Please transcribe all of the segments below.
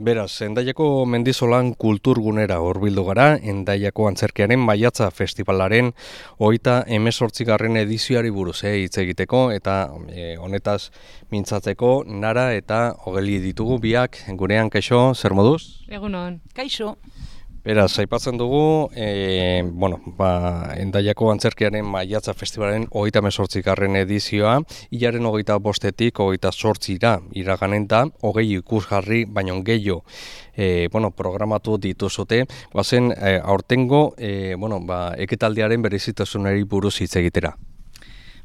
Beraz, endaiako mendizolan kulturgunera horbildu gara, endaiako antzerkiaren maiatza festivalaren oita emesortzigarren edizioari buruz, eh, hitz egiteko, eta eh, honetaz mintzatzeko nara eta hogeli ditugu biak gurean kaixo, zer moduz? Egunon. Kaixo. Beraz, aipatzen dugu, e, bueno, ba, endaiako antzerkiaren maiatza festivalaren hogeita mesortzik garren edizioa, hilaren hogeita bostetik hogeita sortzira iraganen da, hogei ikusgarri, baino gehiago e, bueno, programatu dituzute, guazen e, aurtengo, e, bueno, ba, eketaldiaren berezitasunari buruz hitz egitera.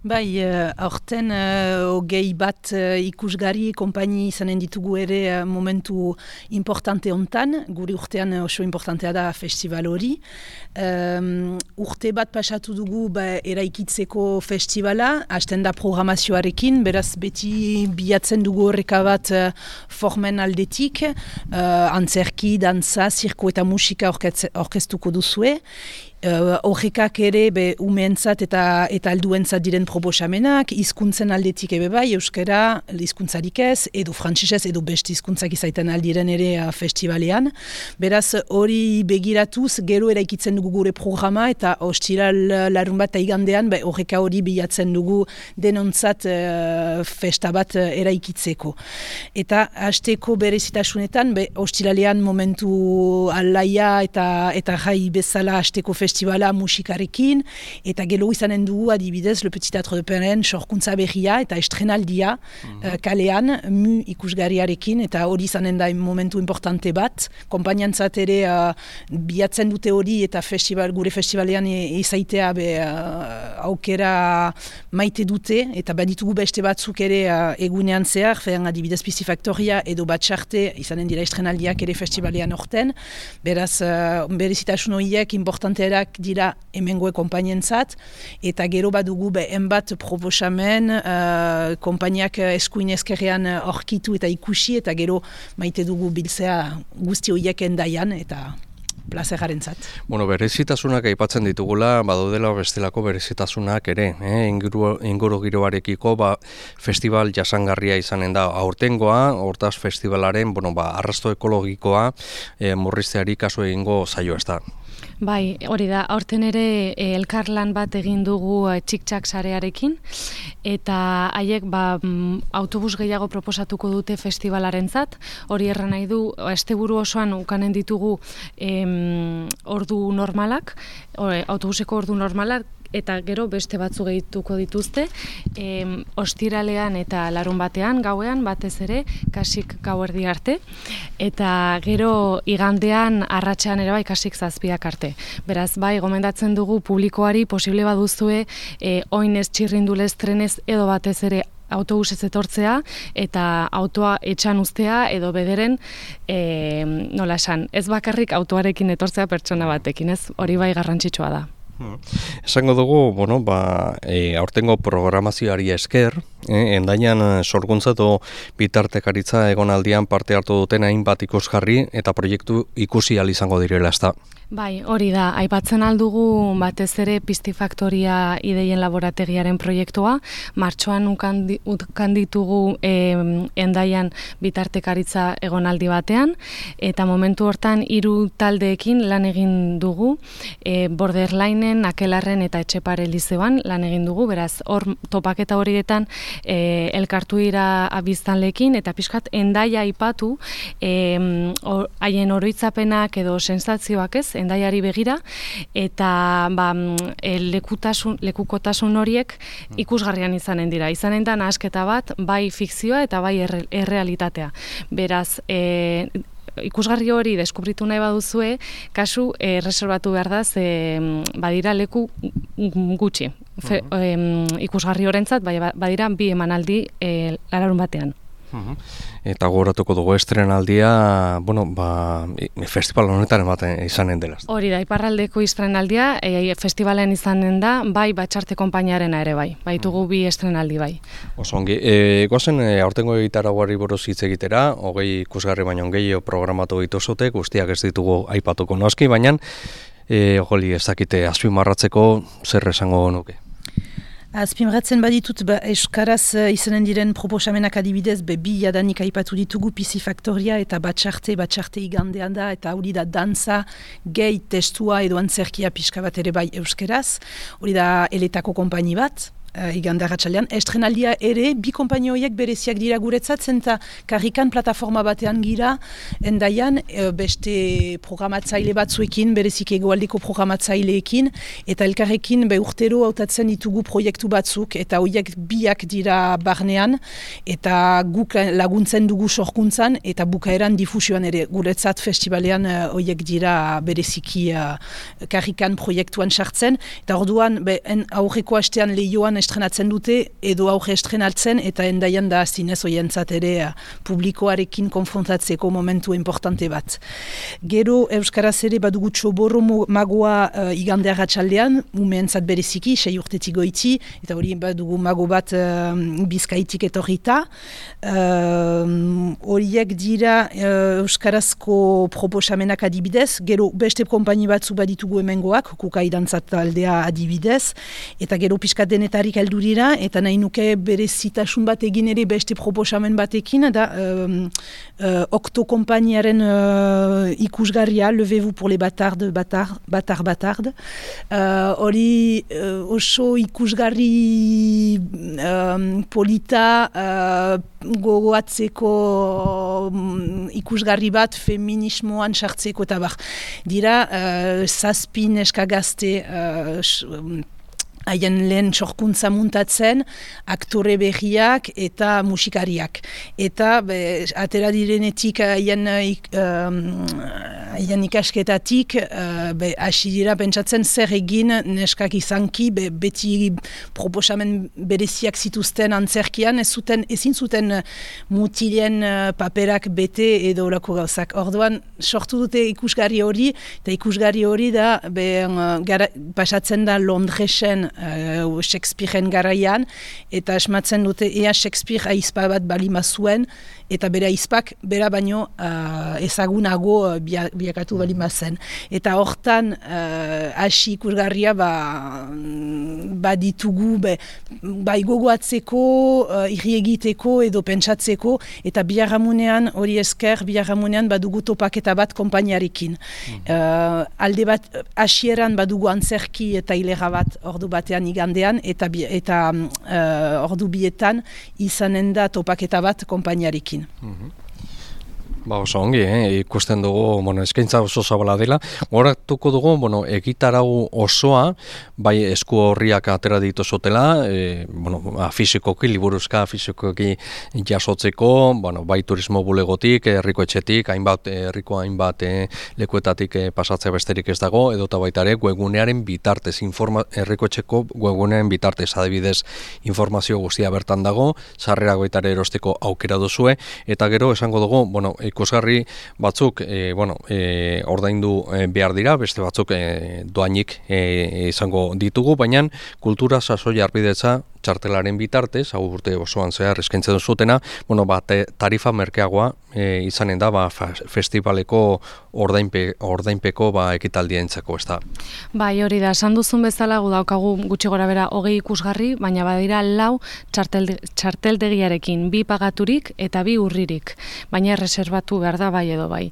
Bai, uh, aurten uh, ogei bat uh, ikusgari kompaini izanen ditugu ere uh, momentu importante hontan, guri urtean oso importantea da festival hori. Um, urte bat pasatu dugu ba, eraikitzeko festivala, hasten da programazioarekin, beraz beti bilatzen dugu horreka bat uh, formen aldetik, uh, antzerki, danza, zirko eta musika orkestuko duzue, Uh, ere be umeentzat eta eta alduentzat diren proposamenak, hizkuntzen aldetik ebe bai, euskara, hizkuntzarik ez, edo frantzisez, edo beste hizkuntzak izaiten aldiren ere uh, festivalean. Beraz, hori begiratuz, gero eraikitzen dugu gure programa, eta hostira larun bat aigandean, be, horreka hori bilatzen dugu denontzat uh, festa bat uh, eraikitzeko. Eta hasteko berezitasunetan, be, hostilalean momentu alaia eta, eta jai bezala hasteko festivala, festivala musikarekin, eta gelo izanen dugu adibidez Le Petit Teatro de Peren sorkuntza berria eta estrenaldia mm kalean mu ikusgariarekin, eta hori izanen da momentu importante bat, kompainiantzat ere uh, biatzen dute hori eta festival, gure festivalean e, izaitea be, uh, aukera maite dute, eta baditugu beste batzuk ere uh, egunean zehar, fean adibidez Pizifaktoria edo batxarte izanen dira estrenaldiak ere festivalean orten, beraz, uh, berezitasun horiek importanteera dira hemengoe konpainientzat, eta gero badugu be enbat proposamen uh, konpainiak eskuin eskerrean orkitu eta ikusi, eta gero maite dugu biltzea guzti horiek endaian, eta plazeraren zat. Bueno, berezitasunak aipatzen ditugula, badudela bestelako berezitasunak ere, eh? inguru, inguru giroarekiko, ba, festival jasangarria izanen da aurtengoa, hortaz festivalaren, bueno, ba, arrasto ekologikoa, eh, murrizteari kasu egingo zaio ez da. Bai, hori da, aurten ere e, elkarlan bat egin dugu e, txik-txak sarearekin, eta haiek ba, mm, autobus gehiago proposatuko dute festivalaren zat, hori erran nahi du, esteburu osoan ukanen ditugu em, ordu normalak, autobuseko ordu normalak, eta gero beste batzu gehituko dituzte, e, ostiralean eta larun batean, gauean, batez ere, kasik gauerdi arte, eta gero igandean arratsean ere bai kasik zazpiak arte. Beraz, bai, gomendatzen dugu publikoari posible baduzue e, oinez txirrindulez trenez edo batez ere autobusez etortzea eta autoa etxan ustea edo bederen e, nola esan, ez bakarrik autoarekin etortzea pertsona batekin, ez hori bai garrantzitsua da. Hmm. Esango dugu, bueno, ba, e, aurtengo programazioari esker, e, endainan e, sorguntzatu bitartekaritza egonaldian parte hartu duten hainbat ikusgarri eta proiektu ikusi izango direla ez da. Bai, hori da, aipatzen aldugu batez ere Pistifaktoria ideien laborategiaren proiektua, martxoan ukan ditugu endaian bitartekaritza egonaldi batean, eta momentu hortan hiru taldeekin lan egin dugu, e, borderlinen, akelarren eta etxepare lizeoan lan egin dugu, beraz, hor topaketa horietan e, elkartu dira abiztanlekin, eta pixkat endaia aipatu haien e, oroitzapenak edo sensazioak ez, endaiari begira eta ba, e, lekutasun, lekukotasun horiek ikusgarrian izanen dira. Izanen da nahasketa bat bai fikzioa eta bai errealitatea. Beraz, e, ikusgarri hori deskubritu nahi baduzue, kasu e, reservatu behar da, ze badira leku gutxi. Fe, ikusgarri horrentzat, bai, badira bi emanaldi e, lararun batean. Eta gogoratuko dugu estrenaldia, bueno, ba, festival honetan ematen izanen dela. Hori da, iparraldeko estrenaldia, e, festivalen izanen da, bai batxarte konpainiarena ere bai, baitugu bi estrenaldi bai. Osongi, e, gozen, e, aurtengo egitara guarri buruz hitz egitera, hogei ikusgarri baino gehiago programatu dituzute, guztiak ez ditugu aipatuko noski, baina, e, hori ez dakite, azpimarratzeko zer esango nuke. Azpimratzen baditut, ba, Euskaraz uh, izanen diren proposamenak adibidez, be, bi jadanik aipatu ditugu Pisi Faktoria eta Batxarte, Batxarte igandean da, eta hori da danza, gehi, testua edo antzerkia pixka bat ere bai Euskaraz. Hori da eletako konpaini bat, uh, iganda Estrenaldia ere, bi kompainioiek bereziak dira guretzat, zenta karrikan plataforma batean gira, endaian uh, beste programatzaile batzuekin, berezik egoaldeko programatzaileekin, eta elkarrekin be urtero hautatzen ditugu proiektu batzuk, eta horiek biak dira barnean, eta guk laguntzen dugu sorkuntzan, eta bukaeran difusioan ere. Guretzat festivalean uh, horiek dira bereziki uh, karrikan proiektuan sartzen, eta orduan, be, aurreko hastean lehioan estrenatzen dute edo auge estrenatzen eta endaian da zinez oientzat ere uh, publikoarekin konfrontatzeko momentu importante bat. Gero Euskaraz ere badugu txoborro magoa uh, igande agatxaldean, umeentzat bereziki, sei urtetik goiti, eta hori badugu mago bat uh, bizkaitik etorrita. Horiek dira uh, Euskarazko proposamenak adibidez, gero beste kompaini batzu baditugu emengoak, kukai dantzat aldea adibidez, eta gero piskat batzuk heldu eta nahi nuke bere zitasun bat egin ere beste proposamen batekin da um, uh, okto kompainiaren uh, ikusgarria Levez-vous pour les batards batar, batar batard uh, hori uh, oso ikusgarri um, polita uh, gogoatzeko um, ikusgarri bat feminismoan sartzeko eta bar. Dira uh, zazpin eskagazte uh, haien lehen txorkuntza muntatzen, aktore berriak eta musikariak. Eta be, atera direnetik haien um, ikasketatik, uh, be, hasi dira pentsatzen zer egin neskak izanki, be, beti proposamen bereziak zituzten antzerkian, ez zuten, ezin zuten mutilien paperak bete edo lako gauzak. Orduan, sortu dute ikusgari hori, eta ikusgari hori da, be, gara, pasatzen da Londresen uh, Shakespearen garaian, eta esmatzen dute ea Shakespeare aizpa bat balima zuen, eta bere aizpak bera baino uh, ezagunago uh, biakatu balima zen. Eta hortan uh, hasi ikusgarria ba, ba ditugu be, bai gogoatzeko, uh, irri egiteko edo pentsatzeko, eta biarramunean hori esker, biarramunean badugu topaketa bat kompainiarekin. Mm. alde bat, hasieran badugu antzerki eta hilera bat ordu bat batean igandean eta eta uh, ordu bietan izanen da topaketa bat konpainiarekin. Mm Ba oso ongi, eh? ikusten dugu, bueno, eskaintza oso zabala dela. Horatuko dugu, bueno, egitarau osoa, bai esku horriak atera ditu zotela, e, bueno, ba, fizikoki, liburuzka fizikoki jasotzeko, bueno, bai turismo bulegotik, herriko etxetik, hainbat, herriko hainbat e, lekuetatik e, pasatzea besterik ez dago, edota baita ere, webunearen bitartez, informa, herriko etxeko webunearen bitartez, adibidez, informazio guztia bertan dago, sarrera baita ere erosteko aukera duzue, eta gero esango dugu, bueno, ikusgarri batzuk e, bueno, e, ordaindu e, behar dira, beste batzuk e, doainik e, izango ditugu, baina kultura sasoi arbidetza txartelaren bitartez, hau urte osoan zehar eskaintzen zutena, bueno, ba, tarifa merkeagoa e, izanen da ba, festivaleko ordainpe, ordainpeko ba, ekitaldientzako, ez da? Bai, hori da, esan duzun bezala gu daukagu gutxi gora bera hogei ikusgarri, baina badira lau txartel, txarteldegiarekin, bi pagaturik eta bi urririk, baina erreserbatu behar da bai edo bai.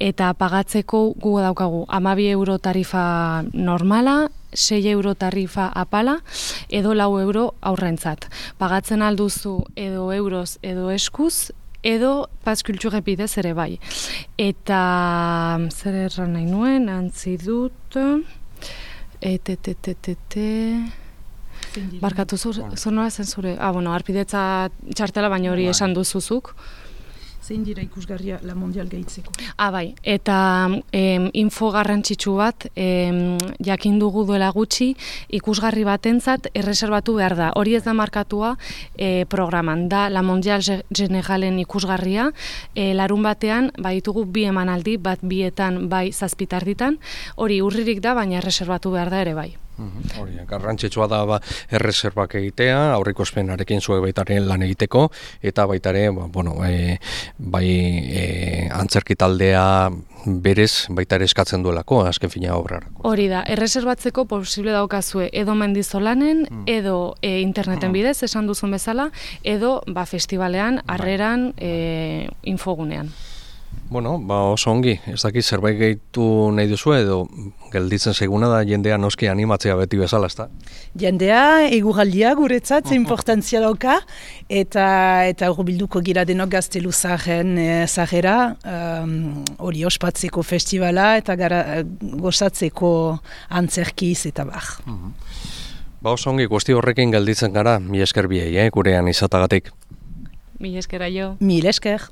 Eta pagatzeko gu daukagu amabi euro tarifa normala, 6 euro tarifa apala edo lau euro aurrentzat. Pagatzen alduzu edo euroz edo eskuz, edo paskulture bidez ere bai. Eta zer erran nahi nuen, antzi dut, etetetetete... Barkatu zure, zen zure? Ah, bueno, arpidetza txartela, baina hori bai. esan duzuzuk zein dira ikusgarria la mondial gehitzeko. Ah, bai, eta em, info garrantzitsu bat, em, jakin dugu duela gutxi, ikusgarri batentzat erreserbatu behar da. Hori ez da markatua e, programan, da la mondial generalen ikusgarria, e, larun batean, bai ditugu bi emanaldi, bat bietan, bai zazpitarditan, hori urririk da, baina erreserbatu behar da ere bai. Mhm, hori, garrantzitsua da ba, erreserbak egitea, aurriko espenarekin zuek baitaren lan egiteko, eta baitare, ba, bueno, e, bai e, antzerki taldea berez baita ere eskatzen duelako azken fina obrarako. Hori da, erreserbatzeko posible daukazue edo mendizolanen, mm. edo e, interneten mm. bidez, esan duzun bezala, edo ba, festivalean, bai. harreran, e, infogunean. Bueno, ba oso ongi, ez dakit zerbait gehitu nahi duzu edo gelditzen seguna da jendea noski animatzea beti bezala, ezta? Jendea eguraldia guretzat importantzia dauka eta eta bilduko gira denok gaztelu zaren e, zahera hori ospatzeko festivala eta gara gozatzeko antzerkiz eta bar. Mhm. Ba oso ongi, guzti horrekin gelditzen gara, mi esker biei, eh, gurean izatagatik. Mi eskera jo. Mi esker.